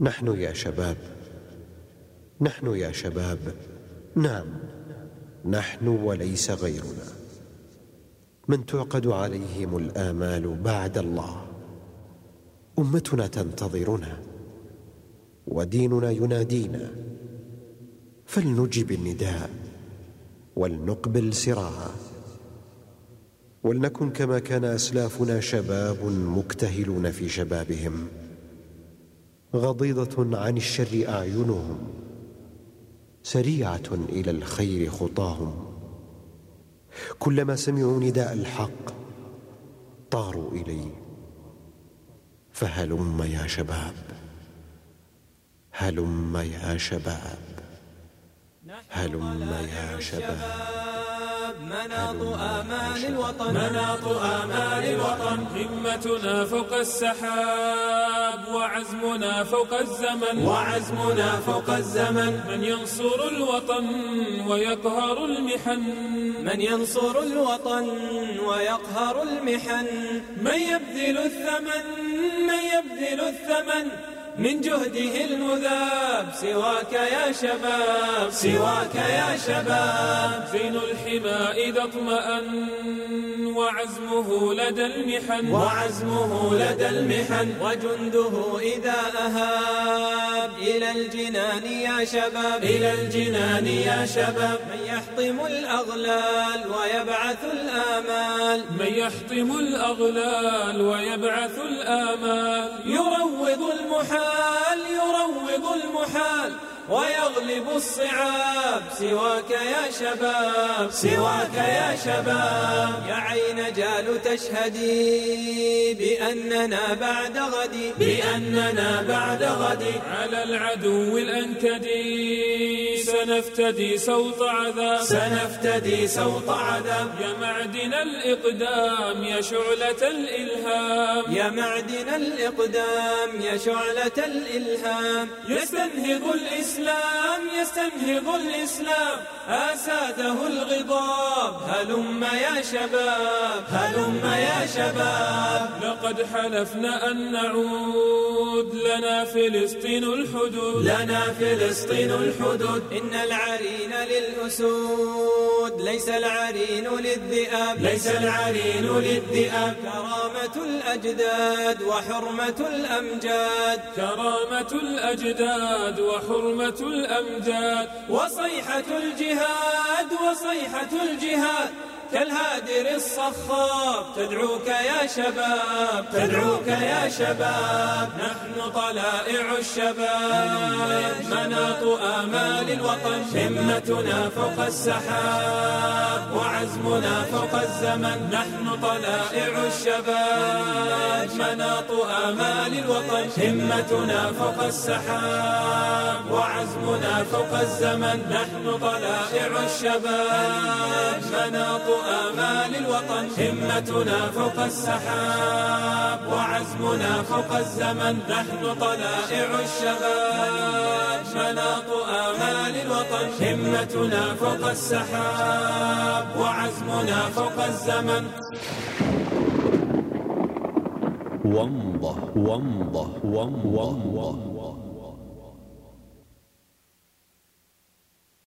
نحن يا شباب نحن يا شباب نعم نحن وليس غيرنا. من تعقد عليهم الآمال بعد الله أمتنا تنتظرنا وديننا ينادينا. فلنجب النداء ولنقبل سراعا ولنكن كما كان أسلافنا شباب مكتهلون في شبابهم. غضيضة عن الشر أعينهم سريعة إلى الخير خطاهم. كلما سمعوا نداء الحق طاروا إليه فهلم يا شباب هلم يا شباب هلم يا شباب. مناط آمال الوطن. مناط آمال الوطن. همتنا فوق السحاب وعزمنا فوق الزمن. وعزمنا فوق الزمن. من ينصر الوطن ويقهر المحن. من ينصر الوطن ويقهر المحن. من يبذل الثمن من يبذل الثمن. من جهده المذاب سواك يا شباب سواك يا شباب. زين الحمى إذا اطمأن وعزمه لدى المحن. وعزمه لدى المحن. وجنده إذا أهاب. إلى الجنان يا شباب. إلى الجنان يا شباب. من يحطم الأغلال ويبعث الآمال. من يحطم الأغلال ويبعث الآمال. يروض المحال. يروض المحال ويغلب الصعاب. سواك يا شباب سواك يا شباب. يا عين جال تشهدي بأننا بعد غد بأننا بعد غد. على العدو الأنكدي. سنفتدي سوط عذاب. سنفتدي سوط عذاب. يا معدن الإقدام يا شعلة الإلهام. يا معدن الإقدام يا شعلة الإلهام. يستنهض الإسلام يستنهض الإسلام. آساده الغضاب. هلم يا شباب. هلم يا شباب. لقد حلفنا أن نعود. لنا فلسطين الحدود. لنا فلسطين الحدود. إن العرين للأسود ليس العرين للذئاب. ليس العرين للذئاب. كرامة الأجداد وحرمة الأمجاد. كرامة الأجداد وحرمة الأمجاد. وصيحة الجهاد وصيحة الجهاد. كالهادر الصخاب تدعوك يا شباب تدعوك يا شباب نحن طلائع الشباب مناط آمال الوطن همتنا فوق السحاب. وعزمنا فوق الزمن. نحن طلائع الشباب. مناط آمال الوطن. همتنا فوق السحاب. وعزمنا فوق الزمن. نحن طلائع الشباب. مناط آمال الوطن. همتنا فوق السحاب. وعزمنا فوق الزمن. نحن طلائع الشباب. مناط آمال الوطن. همتنا فوق السحاب. وعزمنا فوق الزمن. ومضة ومضة ومضة